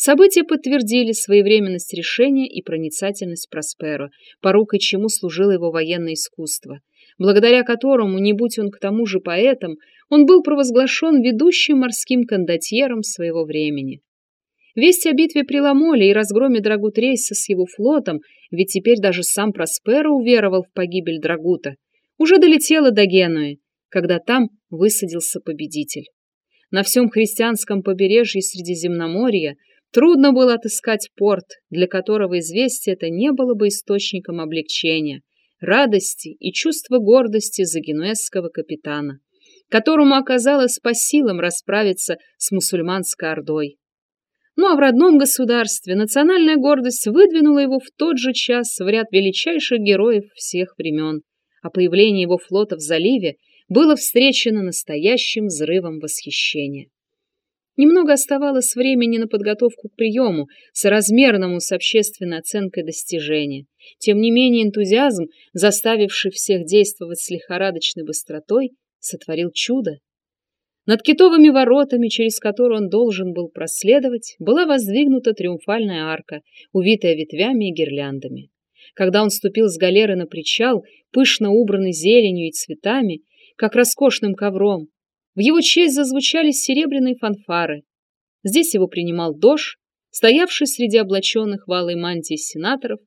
События подтвердили своевременность решения и проницательность Просперо, порукой чему служило его военное искусство, благодаря которому, не будь он к тому же поэтом, он был провозглашен ведущим морским кондотьером своего времени. Весть о битве при Ламоле и разгроме Драгутрейса с его флотом, ведь теперь даже сам Просперо уверовал в погибель Драгута, уже долетела до Генуи, когда там высадился победитель. На всем христианском побережье Средиземноморья трудно было отыскать порт, для которого известие это не было бы источником облегчения, радости и чувства гордости за генуэзского капитана, которому оказалось по силам расправиться с мусульманской ордой. Ну а в родном государстве национальная гордость выдвинула его в тот же час в ряд величайших героев всех времен, а появление его флота в заливе было встречено настоящим взрывом восхищения. Немного оставалось времени на подготовку к приему, соразмерному с общественной оценкой достижения. Тем не менее энтузиазм, заставивший всех действовать с лихорадочной быстротой, сотворил чудо. Над китовыми воротами, через которые он должен был проследовать, была воздвигнута триумфальная арка, увитая ветвями и гирляндами. Когда он ступил с галеры на причал, пышно убранный зеленью и цветами, как роскошным ковром. В его честь зазвучали серебряные фанфары. Здесь его принимал Дож, стоявший среди облаченных в алой мантии сенаторов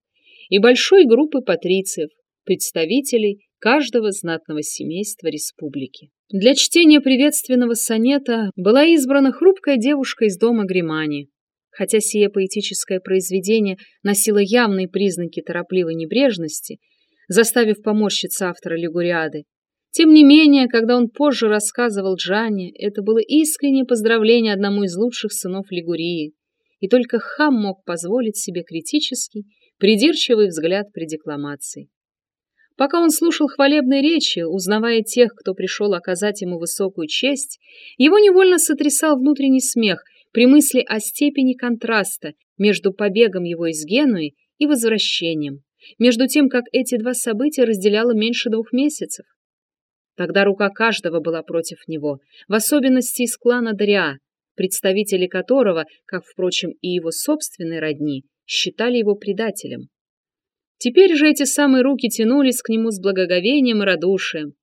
и большой группы патрициев, представителей каждого знатного семейства республики. Для чтения приветственного сонета была избрана хрупкая девушка из дома Гримани. Хотя сие поэтическое произведение носило явные признаки торопливой небрежности, заставив поморщиться автора Лигуриады, тем не менее, когда он позже рассказывал Джане, это было искреннее поздравление одному из лучших сынов Лигурии, и только хам мог позволить себе критический, придирчивый взгляд при декламации. Пока он слушал хвалебные речи, узнавая тех, кто пришел оказать ему высокую честь, его невольно сотрясал внутренний смех при мысли о степени контраста между побегом его из Генуи и возвращением, между тем, как эти два события разделяло меньше двух месяцев. Тогда рука каждого была против него, в особенности из клана Дариа, представители которого, как, впрочем, и его собственные родни, считали его предателем. Теперь же эти самые руки тянулись к нему с благоговением и радушием.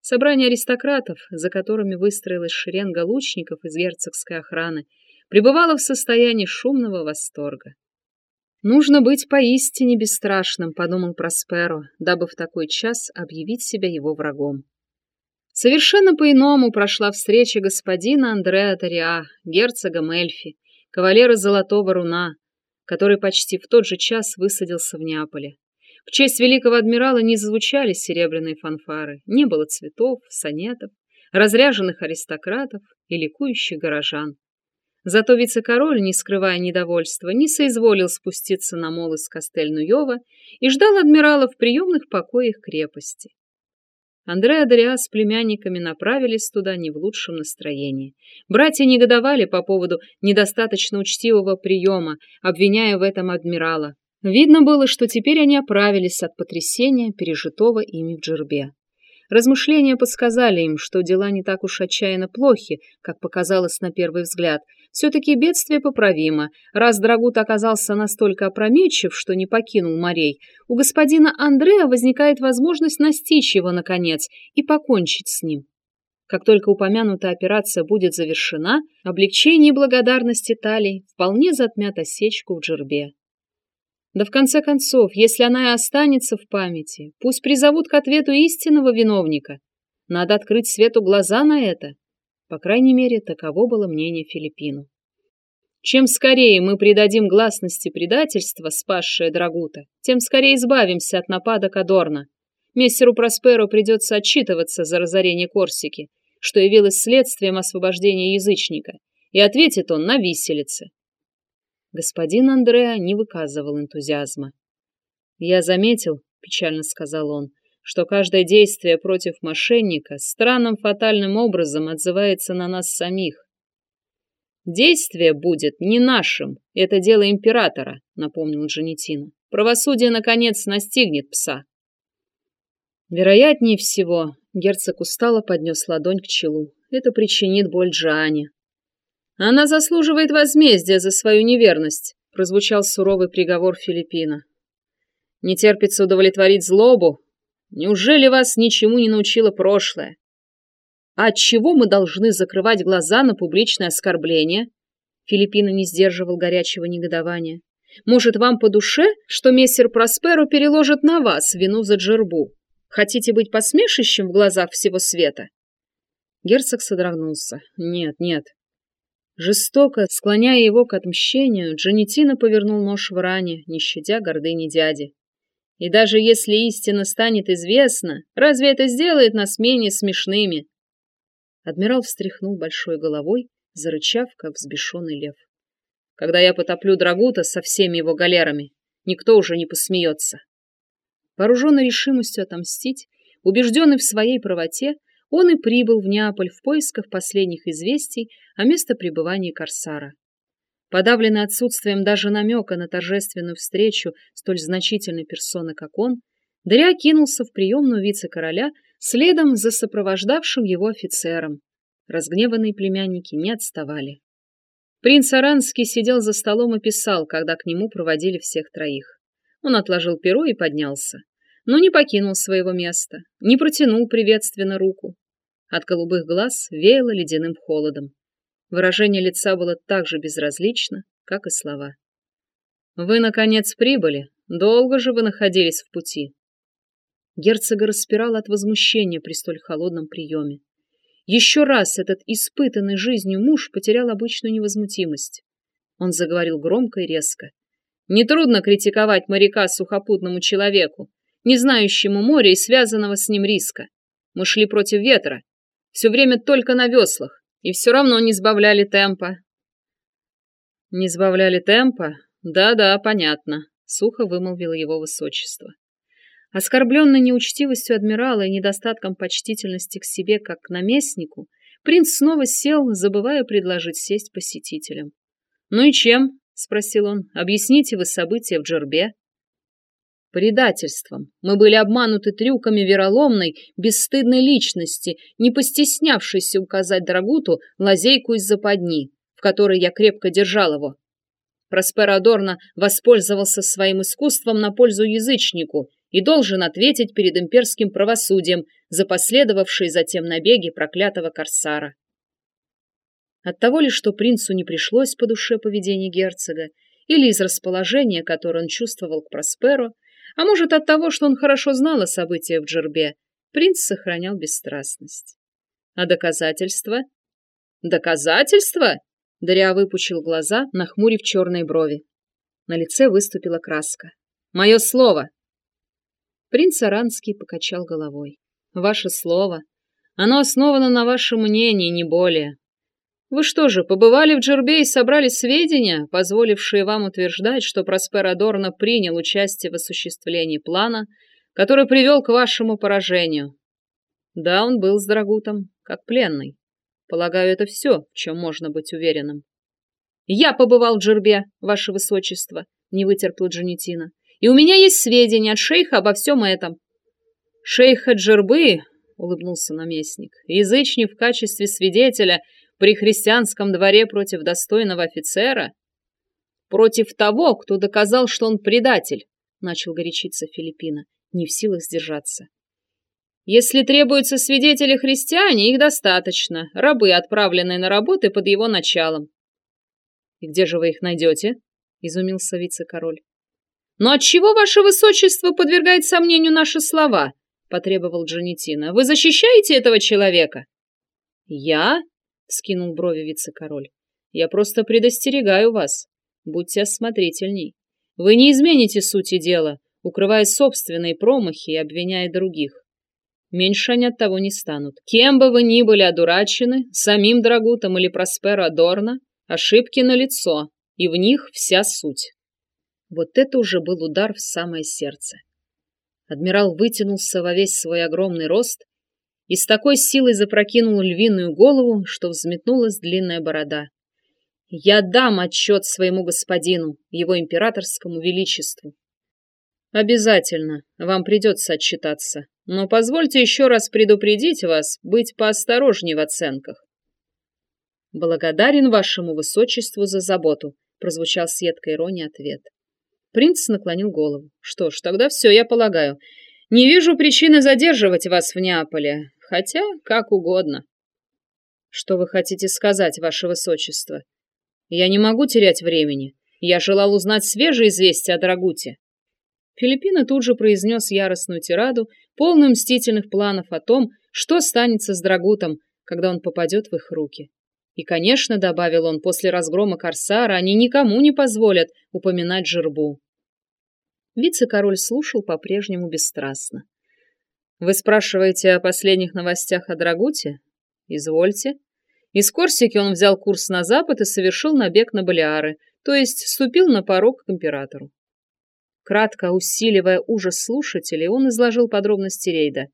Собрание аристократов, за которыми выстроилась шеренга лучников из герцогской охраны, пребывало в состоянии шумного восторга. Нужно быть поистине бесстрашным, подумал Просперо, дабы в такой час объявить себя его врагом. Совершенно по-иному прошла встреча господина Андреа Тариа, герцога Мельфи, кавалера Золотого Руна, который почти в тот же час высадился в Неаполе. В честь великого адмирала не зазвучали серебряные фанфары, не было цветов, сонетов, разряженных аристократов и ликующих горожан. Зато вице-король, не скрывая недовольства, не соизволил спуститься на мол из Кастель-Нуёва и ждал адмирала в приемных покоях крепости. Андреа Дориа с племянниками направились туда не в лучшем настроении. Братья негодовали по поводу недостаточно учтивого приема, обвиняя в этом адмирала. Видно было, что теперь они оправились от потрясения, пережитого ими в Джербе. Размышления подсказали им, что дела не так уж отчаянно плохи, как показалось на первый взгляд, все-таки бедствие поправимо. Раз Драгут оказался настолько опрометчив, что не покинул морей, у господина Андреа возникает возможность настичь его, наконец, и покончить с ним. Как только упомянутая операция будет завершена, облегчение и благодарность Италии вполне затмят осечку в Джербе. Да в конце концов, если она и останется в памяти, пусть призовут к ответу истинного виновника. Надо открыть свету глаза на это. По крайней мере, таково было мнение Филиппину. Чем скорее мы придадим гласности предательства, спасшее Драгута, тем скорее избавимся от нападок Адорна. Мессеру Просперо придется отчитываться за разорение Корсики, что явилось следствием освобождения язычника, и ответит он на виселице. Господин Андреа не выказывал энтузиазма. «Я заметил», — печально сказал он, что каждое действие против мошенника странным фатальным образом отзывается на нас самих. Действие будет не нашим, это дело императора, напомнил Джанетина. Правосудие наконец настигнет пса. Вероятнее всего, герцог устало поднес ладонь к челу. Это причинит боль Джане. Она заслуживает возмездия за свою неверность, прозвучал суровый приговор Филиппина. Не терпится удовлетворить злобу. Неужели вас ничему не научило прошлое? А от чего мы должны закрывать глаза на публичное оскорбление? Филиппина не сдерживал горячего негодования. Может, вам по душе, что мессер Просперо переложит на вас вину за джербу? Хотите быть посмешищем в глазах всего света? Герцог содрогнулся. Нет, нет. Жестоко, склоняя его к отмщению, Джанетина повернул нож в ране, не щадя гордыни дяди. И даже если истина станет известна, разве это сделает нас менее смешными? Адмирал встряхнул большой головой, зарычав, как взбешенный лев. Когда я потоплю Драгута со всеми его галерами, никто уже не посмеется. Вооруженный решимостью отомстить, убежденный в своей правоте, он и прибыл в Неаполь в поисках последних известий о месте пребывания Корсара. Подавленный отсутствием даже намека на торжественную встречу столь значительной персоны, как он, Дря кинулся в приемную вице-короля следом за сопровождавшим его офицером. Разгневанные племянники не отставали. Принц Аранский сидел за столом и писал, когда к нему проводили всех троих. Он отложил перо и поднялся, но не покинул своего места, не протянул приветственно руку. От голубых глаз веяло ледяным холодом. Выражение лица было так же безразлично, как и слова. «Вы, наконец, прибыли. Долго же вы находились в пути?» Герцога распирал от возмущения при столь холодном приеме. Еще раз этот испытанный жизнью муж потерял обычную невозмутимость. Он заговорил громко и резко. Нетрудно критиковать моряка сухопутному человеку, не знающему моря и связанного с ним риска. Мы шли против ветра, все время только на веслах, и все равно не сбавляли темпа. Не сбавляли темпа? Да-да, понятно, сухо вымолвило его высочество. Оскорбленный неучтивостью адмирала и недостатком почтительности к себе как к наместнику, принц снова сел, забывая предложить сесть посетителям. «Ну и чем?» — спросил он. «Объясните вы события в Джербе». «Предательством. Мы были обмануты трюками вероломной, бесстыдной личности, не постеснявшейся указать Драгуту лазейку из западни, в которой я крепко держал его. Проспер Адорно воспользовался своим искусством на пользу язычнику и должен ответить перед имперским правосудием за последовавшие затем набеги проклятого корсара. От того ли, что принцу не пришлось по душе поведение герцога, или из расположения, которое он чувствовал к Просперу, а может от того, что он хорошо знал о событиях в Джербе, принц сохранял бесстрастность. А доказательства? Доказательства? Дарья выпучил глаза, нахмурив черные брови. На лице выступила краска. «Мое слово!» Принц Аранский покачал головой. «Ваше слово. Оно основано на вашем мнении, не более. Вы что же, побывали в Джербе и собрали сведения, позволившие вам утверждать, что Проспер Адорно принял участие в осуществлении плана, который привел к вашему поражению? Да, он был с Драгутом, как пленный. Полагаю, это все, в чем можно быть уверенным. Я побывал в Джербе, ваше высочество, не вытерпел Джанетина. И у меня есть сведения от шейха обо всем этом. Шейха Джербы, улыбнулся наместник, язычник в качестве свидетеля при христианском дворе против достойного офицера? Против того, кто доказал, что он предатель, начал горячиться Филиппина, не в силах сдержаться. Если требуются свидетели христиане, их достаточно, рабы, отправленные на работы под его началом. И где же вы их найдете? Изумился вице-король. Но отчего ваше высочество подвергает сомнению наши слова? Потребовал Джанетина. Вы защищаете этого человека? Я? Скинул брови вице-король. Я просто предостерегаю вас. Будьте осмотрительней. Вы не измените сути дела, укрывая собственные промахи и обвиняя других. Меньше они от того не станут. Кем бы вы ни были одурачены, самим Драгутом или Просперо Адорно, ошибки на лицо, и в них вся суть. Вот это уже был удар в самое сердце. Адмирал вытянулся во весь свой огромный рост и с такой силой запрокинул львиную голову, что взметнулась длинная борода. «Я дам отчет своему господину, его императорскому величеству». «Обязательно, вам придется отчитаться, но позвольте еще раз предупредить вас быть поосторожнее в оценках. Благодарен вашему высочеству за заботу, прозвучал с едкой иронией ответ. Принц наклонил голову. Что ж, тогда все, я полагаю. Не вижу причины задерживать вас в Неаполе, хотя как угодно. Что вы хотите сказать, ваше высочество? Я не могу терять времени. Я желал узнать свежие известия о Драгуте. Филиппина тут же произнес яростную тираду, полную мстительных планов о том, что станется с Драгутом, когда он попадет в их руки. И, конечно, добавил он, после разгрома Корсара они никому не позволят упоминать жербу. Вице-король слушал по-прежнему бесстрастно. «Вы спрашиваете о последних новостях о Драгуте? Извольте». Из Корсики он взял курс на запад и совершил набег на Балиары, то есть ступил на порог к императору. Кратко усиливая ужас слушателей, он изложил подробности рейда.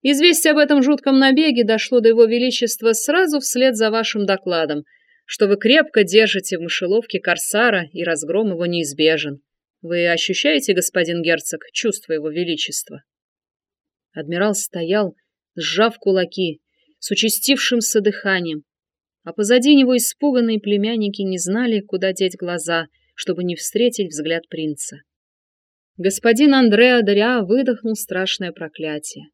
Известие об этом жутком набеге дошло до его величества сразу вслед за вашим докладом, что вы крепко держите в мышеловке корсара, и разгром его неизбежен. Вы ощущаете, господин герцог, чувство его величества? Адмирал стоял, сжав кулаки, с участившимся дыханием, а позади него испуганные племянники не знали, куда деть глаза, чтобы не встретить взгляд принца. Господин Андреа Даря выдохнул страшное проклятие.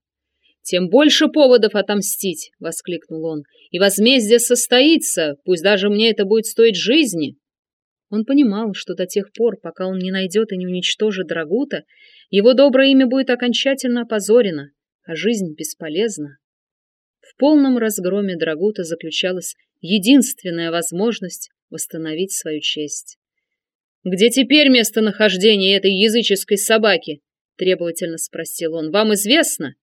«Тем больше поводов отомстить!» — воскликнул он. «И возмездие состоится, пусть даже мне это будет стоить жизни!» Он понимал, что до тех пор, пока он не найдет и не уничтожит Драгута, его доброе имя будет окончательно опозорено, а жизнь бесполезна. В полном разгроме Драгута заключалась единственная возможность восстановить свою честь. «Где теперь местонахождение этой языческой собаки?» — требовательно спросил он. «Вам известно?»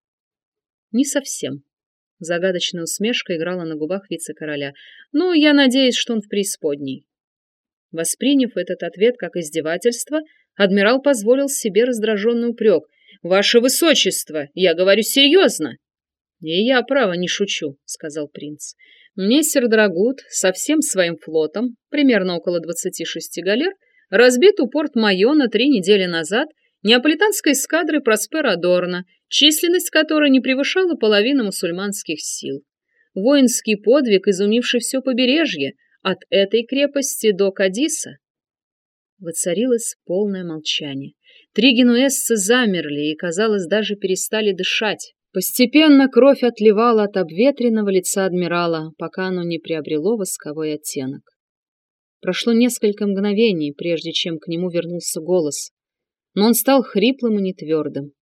«Не совсем». Загадочная усмешка играла на губах вице-короля. «Ну, я надеюсь, что он в преисподней». Восприняв этот ответ как издевательство, адмирал позволил себе раздраженный упрек. «Ваше высочество, я говорю серьезно!» «И я, право, не шучу», — сказал принц. «Мессер Драгут со всем своим флотом, примерно около двадцати шести галер, разбит у порт Майона три недели назад неаполитанской эскадры Проспера Дорна, численность которой не превышала половины мусульманских сил. Воинский подвиг, изумивший все побережье, от этой крепости до Кадиса. Воцарилось полное молчание. Три генуэзцы замерли и, казалось, даже перестали дышать. Постепенно кровь отливала от обветренного лица адмирала, пока оно не приобрело восковой оттенок. Прошло несколько мгновений, прежде чем к нему вернулся голос, но он стал хриплым и нетвердым.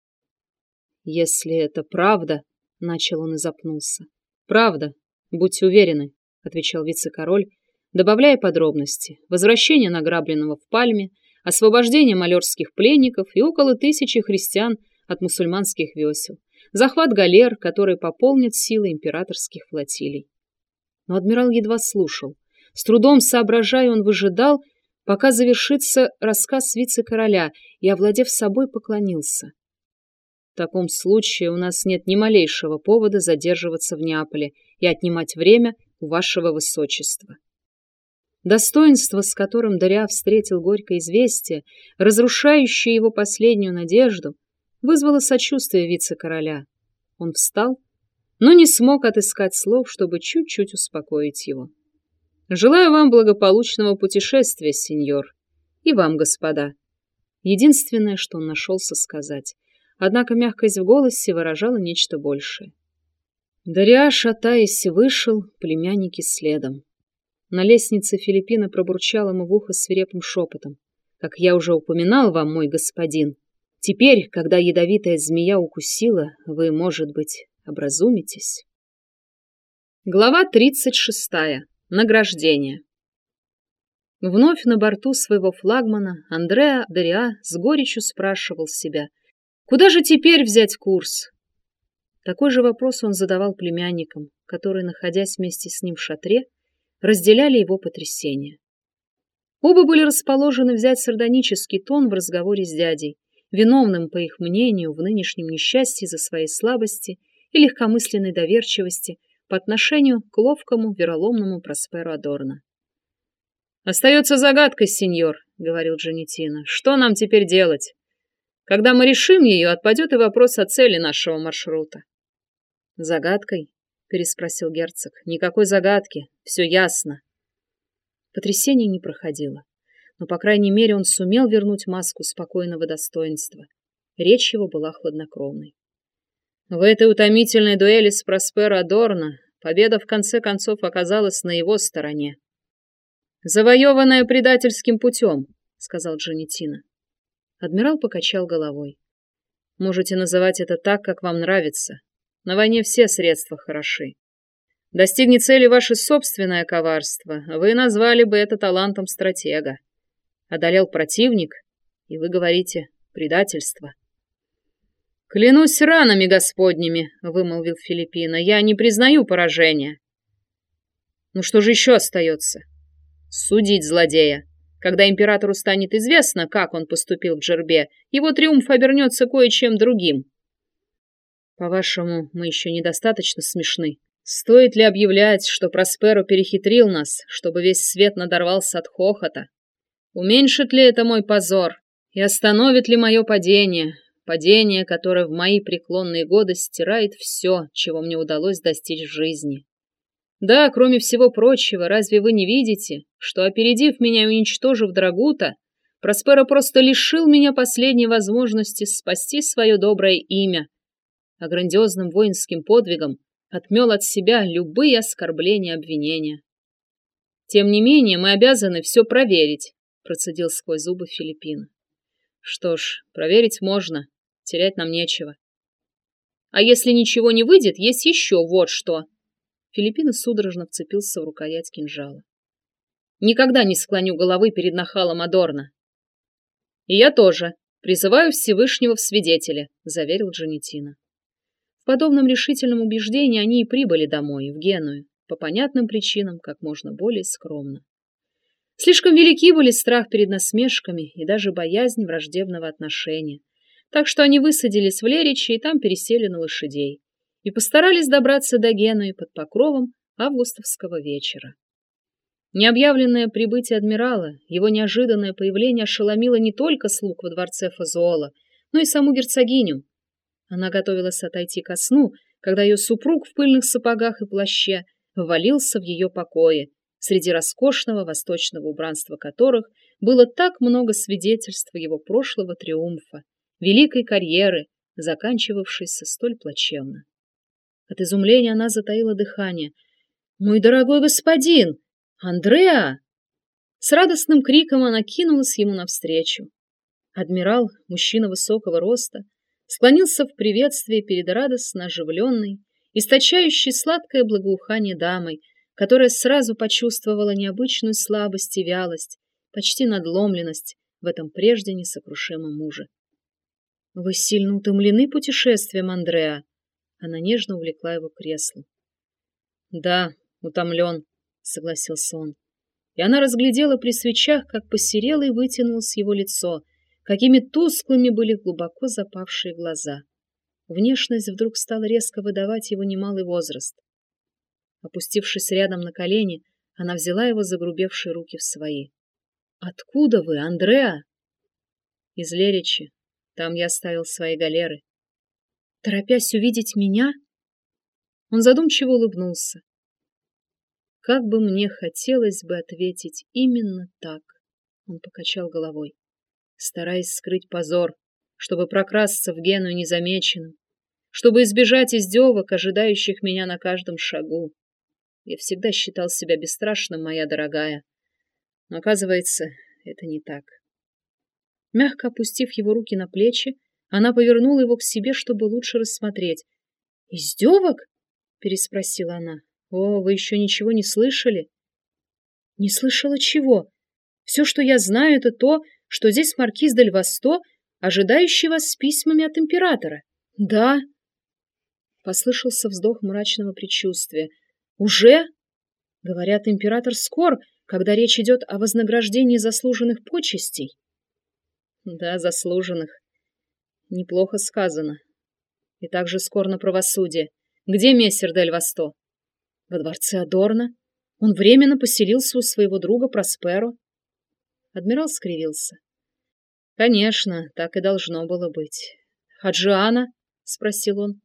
«Если это правда...» — начал он и запнулся. «Правда, будьте уверены», — отвечал вице-король, добавляя подробности. Возвращение награбленного в Пальме, освобождение малерских пленников и около тысячи христиан от мусульманских весел, захват галер, которые пополнят силы императорских флотилий. Но адмирал едва слушал. С трудом соображая, он выжидал, пока завершится рассказ вице-короля, и, овладев собой, поклонился. В таком случае у нас нет ни малейшего повода задерживаться в Неаполе и отнимать время у вашего высочества. Достоинство, с которым Даря встретил горькое известие, разрушающее его последнюю надежду, вызвало сочувствие вице-короля. Он встал, но не смог отыскать слов, чтобы чуть-чуть успокоить его. Желаю вам благополучного путешествия, сеньор. И вам, господа. Единственное, что он нашелся сказать. Однако мягкость в голосе выражала нечто большее. Дарья, шатаясь, вышел, племянники следом. На лестнице Филиппина пробурчал ему в ухо свирепым шепотом. «Как я уже упоминал вам, мой господин, теперь, когда ядовитая змея укусила, вы, может быть, образумитесь?» Глава тридцать шестая. Награждение. Вновь на борту своего флагмана Андреа Дариа с горечью спрашивал себя, куда же теперь взять курс? Такой же вопрос он задавал племянникам, которые, находясь вместе с ним в шатре, разделяли его потрясение. Оба были расположены взять сардонический тон в разговоре с дядей, виновным, по их мнению, в нынешнем несчастье за своей слабости и легкомысленной доверчивости – по отношению к ловкому, вероломному Просперу Адорно. «Остается загадкой, сеньор», — говорил Джанетина. «Что нам теперь делать? Когда мы решим ее, отпадет и вопрос о цели нашего маршрута». «Загадкой?» — переспросил герцог. Никакой загадки, все ясно. Потрясение не проходило, но, по крайней мере, он сумел вернуть маску спокойного достоинства. Речь его была хладнокровной. В этой утомительной дуэли с Просперо Адорно победа в конце концов оказалась на его стороне. «Завоеванная предательским путем», — сказал Джанетина. Адмирал покачал головой. «Можете называть это так, как вам нравится. На войне все средства хороши. Достигнет цели ваше собственное коварство, вы назвали бы это талантом стратега. Одолел противник, и вы говорите «предательство». «Клянусь ранами господними», — вымолвил Филиппина, — «я не признаю поражения». «Ну что же еще остается?» «Судить злодея. Когда императору станет известно, как он поступил в Джербе, его триумф обернется кое-чем другим». «По-вашему, мы еще недостаточно смешны?» Стоит ли объявлять, что Просперо перехитрил нас, чтобы весь свет надорвался от хохота? Уменьшит ли это мой позор? И остановит ли мое падение? Падение, которое в мои преклонные годы стирает все, чего мне удалось достичь в жизни. Да, кроме всего прочего, разве вы не видите, что, опередив меня и уничтожив Драгута, Просперо просто лишил меня последней возможности спасти свое доброе имя, а грандиозным воинским подвигом отмел от себя любые оскорбления и обвинения. Тем не менее, мы обязаны все проверить, процедил сквозь зубы Филиппин. Что ж, проверить можно, терять нам нечего. А если ничего не выйдет, есть еще вот что. Филиппин судорожно вцепился в рукоять кинжала. Никогда не склоню головы перед нахалом Адорна. И я тоже. Призываю Всевышнего в свидетели, заверил Джанетина. В подобном решительном убеждении они и прибыли домой, в Геную, по понятным причинам, как можно более скромно. Слишком велики были страх перед насмешками и даже боязнь враждебного отношения, так что они высадились в Лериче и там пересели на лошадей и постарались добраться до Генуи под покровом августовского вечера. Необъявленное прибытие адмирала, его неожиданное появление ошеломило не только слуг во дворце Фазуола, но и саму герцогиню, она готовилась отойти ко сну, когда ее супруг в пыльных сапогах и плаще ввалился в ее покое, среди роскошного восточного убранства которых было так много свидетельств его прошлого триумфа, великой карьеры, заканчивавшейся столь плачевно. От изумления она затаила дыхание. «Мой дорогой господин! Андреа!» С радостным криком она кинулась ему навстречу. Адмирал, мужчина высокого роста, склонился в приветствии перед радостно оживленной, источающей сладкое благоухание дамой, которая сразу почувствовала необычную слабость и вялость, почти надломленность в этом прежде несокрушимом муже. «Вы сильно утомлены путешествием, Андреа?» Она нежно увлекла его к креслу. «Да, утомлен», — согласился он. И она разглядела при свечах, как посерело и вытянулось его лицо — какими тусклыми были глубоко запавшие глаза. Внешность вдруг стала резко выдавать его немалый возраст. Опустившись рядом на колени, она взяла его загрубевшие руки в свои. «Откуда вы, Андреа?» «Из Леричи. Там я оставил свои галеры». «Торопясь увидеть меня?» Он задумчиво улыбнулся. «Как бы мне хотелось бы ответить именно так!» Он покачал головой стараясь скрыть позор, чтобы прокрасться в Гену незамеченным, чтобы избежать издевок, ожидающих меня на каждом шагу. Я всегда считал себя бесстрашным, моя дорогая. Но, оказывается, это не так. Мягко опустив его руки на плечи, она повернула его к себе, чтобы лучше рассмотреть. «Издевок?» — переспросила она. «О, вы еще ничего не слышали?» «Не слышала чего? Все, что я знаю, это то, что здесь маркиз Дель Восто, ожидающий вас с письмами от императора. Да. Послышался вздох мрачного предчувствия. Уже? Говорят, император скор, когда речь идет о вознаграждении заслуженных почестей. Да, заслуженных. Неплохо сказано. И также скор на правосудие. Где мессер Дель Восто? Во дворце Адорна. Он временно поселился у своего друга Просперо. Адмирал скривился. Конечно, так и должно было быть. А Джиана? спросил он.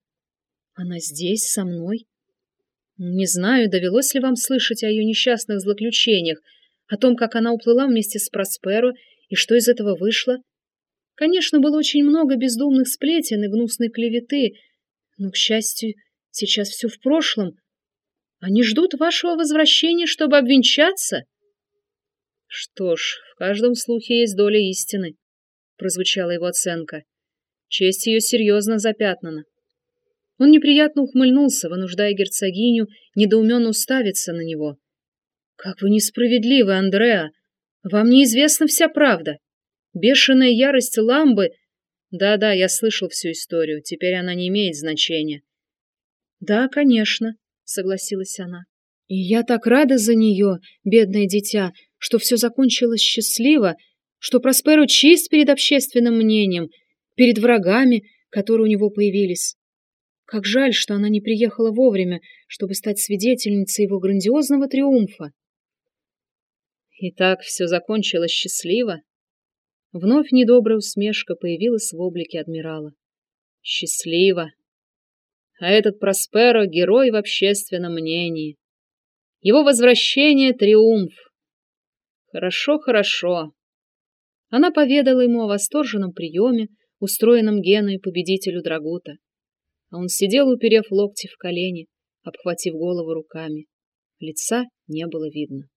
Она здесь, со мной? Не знаю, довелось ли вам слышать о ее несчастных злоключениях, о том, как она уплыла вместе с Просперо и что из этого вышло. Конечно, было очень много бездумных сплетен и гнусной клеветы, но, к счастью, сейчас все в прошлом. Они ждут вашего возвращения, чтобы обвенчаться. Что ж, в каждом слухе есть доля истины, прозвучала его оценка. Честь ее серьезно запятнана. Он неприятно ухмыльнулся, вынуждая герцогиню недоуменно уставиться на него. «Как вы несправедливы, Андреа! Вам неизвестна вся правда. Бешеная ярость Ламбы... Да-да, я слышал всю историю, теперь она не имеет значения». «Да, конечно», — согласилась она. «И я так рада за нее, бедное дитя, что все закончилось счастливо, что Просперо чист перед общественным мнением, перед врагами, которые у него появились. Как жаль, что она не приехала вовремя, чтобы стать свидетельницей его грандиозного триумфа. И так все закончилось счастливо. Вновь недобрая усмешка появилась в облике адмирала. Счастливо. А этот Просперо — герой в общественном мнении. Его возвращение — триумф. Хорошо, хорошо. Она поведала ему о восторженном приеме, устроенном Гену и победителю Драгута а он сидел, уперев локти в колени, обхватив голову руками. Лица не было видно.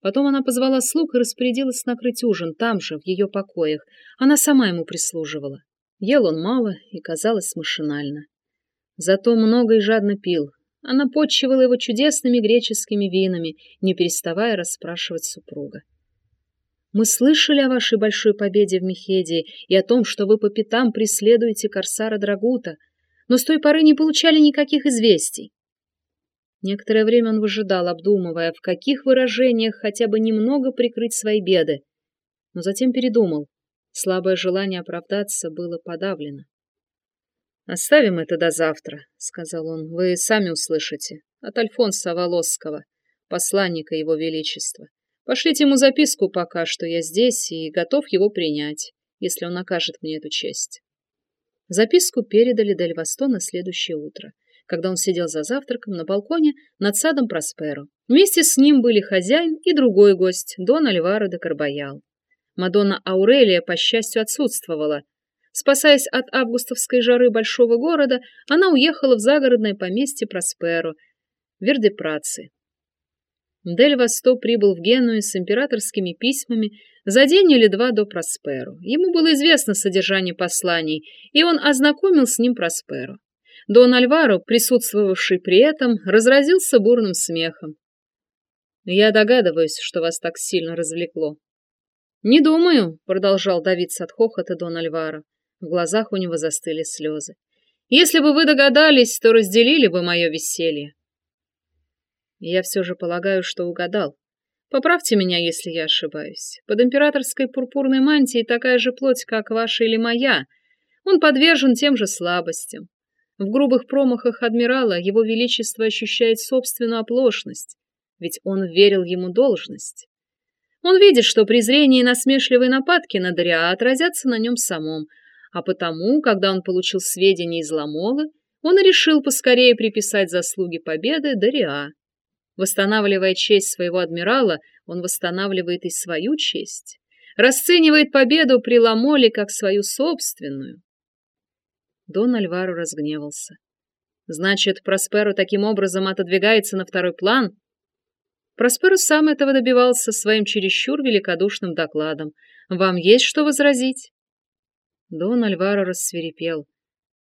Потом она позвала слуг и распорядилась накрыть ужин там же, в ее покоях. Она сама ему прислуживала. Ел он мало и казалось машинально. Зато много и жадно пил. Она подчивала его чудесными греческими винами, не переставая расспрашивать супруга. Мы слышали о вашей большой победе в Мехедии и о том, что вы по пятам преследуете корсара Драгута, но с той поры не получали никаких известий. Некоторое время он выжидал, обдумывая, в каких выражениях хотя бы немного прикрыть свои беды, но затем передумал. Слабое желание оправдаться было подавлено. «Оставим это до завтра», — сказал он. «Вы сами услышите. От Альфонса Волосского, посланника Его Величества. Пошлите ему записку пока, что я здесь и готов его принять, если он окажет мне эту честь». Записку передали Дель на следующее утро, когда он сидел за завтраком на балконе над садом Просперо. Вместе с ним были хозяин и другой гость, Дон Альваро де Карбаял. Мадонна Аурелия, по счастью, отсутствовала. Спасаясь от августовской жары большого города, она уехала в загородное поместье Просперо, Вердепраци. Дель Васто прибыл в Геную с императорскими письмами за день или два до Просперо. Ему было известно содержание посланий, и он ознакомил с ним Просперо. Дон Альваро, присутствовавший при этом, разразился бурным смехом. «Я догадываюсь, что вас так сильно развлекло». «Не думаю», — продолжал давиться от хохота Дон Альваро. В глазах у него застыли слезы. «Если бы вы догадались, то разделили бы мое веселье. Я все же полагаю, что угадал. Поправьте меня, если я ошибаюсь. Под императорской пурпурной мантией такая же плоть, как ваша или моя. Он подвержен тем же слабостям. В грубых промахах адмирала его величество ощущает собственную оплошность, ведь он верил ему должность. Он видит, что презрение и насмешливые нападки на Дариа отразятся на нем самом, а потому, когда он получил сведения из Ламолы, он решил поскорее приписать заслуги победы Дариа. Восстанавливая честь своего адмирала, он восстанавливает и свою честь. Расценивает победу при Ламоле как свою собственную. Дон Альваро разгневался. Значит, Просперо таким образом отодвигается на второй план? Просперо сам этого добивался своим чересчур великодушным докладом. Вам есть что возразить? Дон Альваро рассверепел.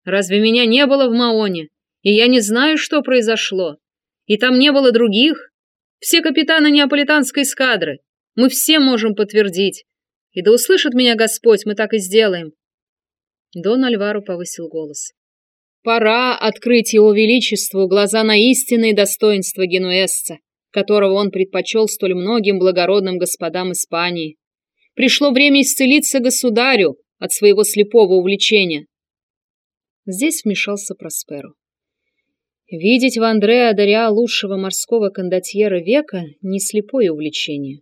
Разве меня не было в Маоне? И я не знаю, что произошло. И там не было других. Все капитаны неаполитанской эскадры. Мы все можем подтвердить. И да услышит меня Господь, мы так и сделаем. Дон Альваро повысил голос. Пора открыть его величеству глаза на истинные достоинства генуэзца, которого он предпочел столь многим благородным господам Испании. Пришло время исцелиться государю от своего слепого увлечения. Здесь вмешался Просперо. Видеть в Андреа Дариа лучшего морского кондотьера века — не слепое увлечение.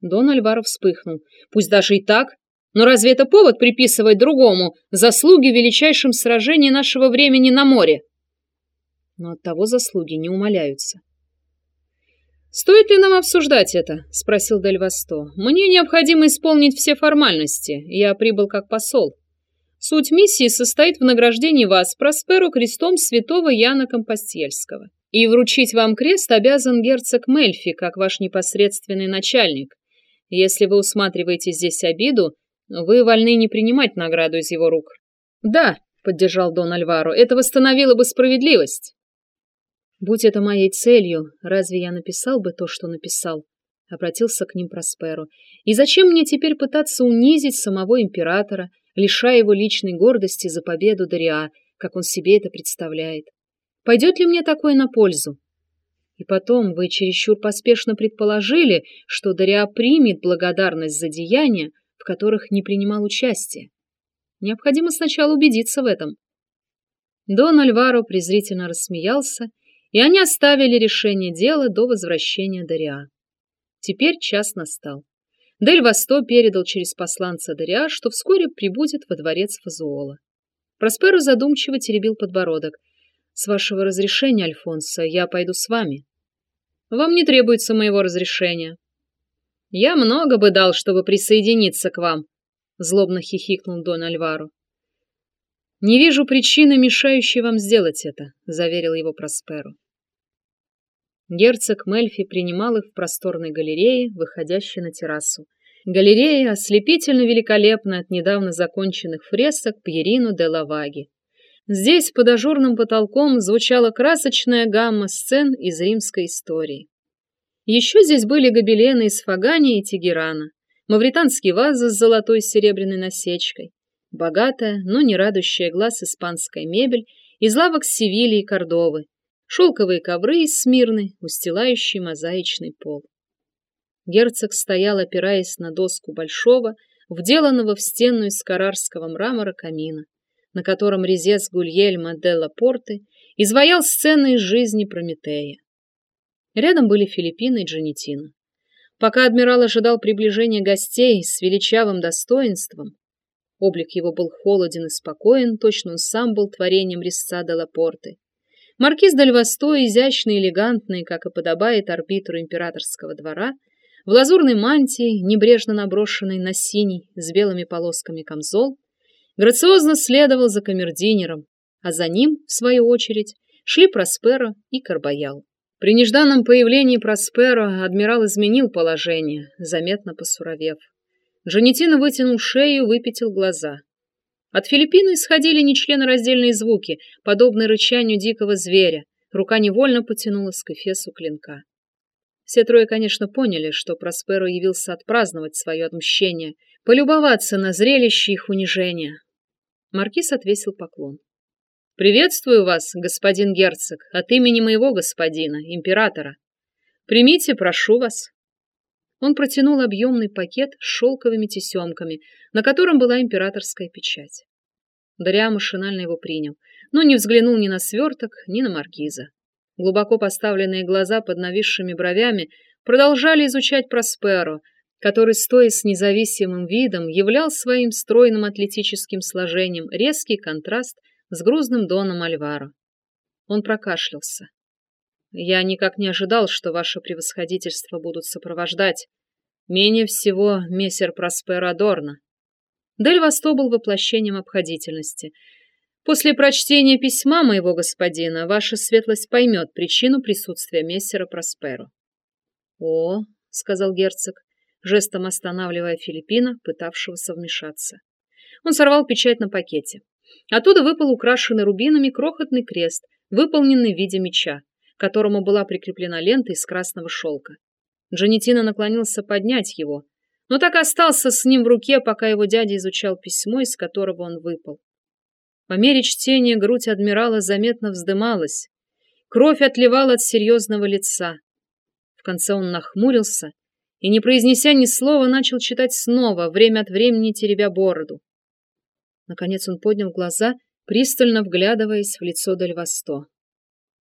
Дон Альваро вспыхнул. Пусть даже и так, но разве это повод приписывать другому заслуги в величайшем сражении нашего времени на море? но от того заслуги не умаляются. «Стоит ли нам обсуждать это?» — спросил Дель Васто. «Мне необходимо исполнить все формальности. Я прибыл как посол. Суть миссии состоит в награждении вас, Просперу, крестом святого Яна Компостельского. И вручить вам крест обязан герцог Мельфи, как ваш непосредственный начальник. Если вы усматриваете здесь обиду, вы вольны не принимать награду из его рук. Да, поддержал Дон Альваро, это восстановило бы справедливость. Будь это моей целью, разве я написал бы то, что написал? Обратился к ним Просперо. И зачем мне теперь пытаться унизить самого императора, лишая его личной гордости за победу Дариа, как он себе это представляет? Пойдет ли мне такое на пользу? И потом вы чересчур поспешно предположили, что Дариа примет благодарность за деяния, в которых не принимал участия. Необходимо сначала убедиться в этом. Дон Альваро презрительно рассмеялся, и они оставили решение дела до возвращения Дариа. Теперь час настал. Дель Васто передал через посланца Дариа, что вскоре прибудет во дворец Фазуола. Просперо задумчиво теребил подбородок. «С вашего разрешения, Альфонсо, я пойду с вами». «Вам не требуется моего разрешения». «Я много бы дал, чтобы присоединиться к вам», — злобно хихикнул Дон Альваро. «Не вижу причины, мешающей вам сделать это», — заверил его Просперо. Герцог Мельфи принимал их в просторной галерее, выходящей на террасу. Галерея ослепительно великолепна от недавно законченных фресок Пьерину де Лаваги. Здесь под ажурным потолком звучала красочная гамма сцен из римской истории. Еще здесь были гобелены из Фагани и Тегерана, мавританские вазы с золотой серебряной насечкой, богатая, но не радующая глаз испанская мебель из лавок Севильи и Кордовы, шелковые ковры из Смирны, устилающие мозаичный пол. Герцог стоял, опираясь на доску большого, вделанного в стену из карарского мрамора камина, на котором резец Гульельма де Порты изваял сцены из жизни Прометея. Рядом были Филиппины и Джанетина. Пока адмирал ожидал приближения гостей с величавым достоинством, облик его был холоден и спокоен, точно он сам был творением резца де Порты, Маркиз Дальвасто, изящный и элегантный, как и подобает арбитру императорского двора, в лазурной мантии, небрежно наброшенной на синий с белыми полосками камзол, грациозно следовал за камердинером, а за ним, в свою очередь, шли Просперо и Карбаял. При нежданном появлении Просперо адмирал изменил положение, заметно посуровев. Джанетина вытянул шею, выпятил глаза. От Филиппина исходили нечленораздельные звуки, подобные рычанию дикого зверя. Рука невольно потянулась к эфесу клинка. Все трое, конечно, поняли, что Просперо явился отпраздновать свое отмщение, полюбоваться на зрелище их унижения. Маркиз отвесил поклон. «Приветствую вас, господин герцог, от имени моего господина, императора. Примите, прошу вас». Он протянул объемный пакет с шелковыми тесемками, на котором была императорская печать. Дарья машинально его принял, но не взглянул ни на сверток, ни на маркиза. Глубоко поставленные глаза под нависшими бровями продолжали изучать Просперо, который, стоя с независимым видом, являл своим стройным атлетическим сложением резкий контраст с грузным доном Альваро. Он прокашлялся. Я никак не ожидал, что ваше превосходительство будут сопровождать. Менее всего мессер Проспера Дорна. Дель Васто был воплощением обходительности. После прочтения письма моего господина ваша светлость поймет причину присутствия мессера Просперо. О, сказал герцог, жестом останавливая Филиппина, пытавшегося вмешаться. Он сорвал печать на пакете. Оттуда выпал украшенный рубинами крохотный крест, выполненный в виде меча которому была прикреплена лента из красного шелка. Джанетина наклонился поднять его, но так остался с ним в руке, пока его дядя изучал письмо, из которого он выпал. По мере чтения грудь адмирала заметно вздымалась, кровь отливала от серьезного лица. В конце он нахмурился и, не произнеся ни слова, начал читать снова, время от времени теребя бороду. Наконец он поднял глаза, пристально вглядываясь в лицо Дальвасто.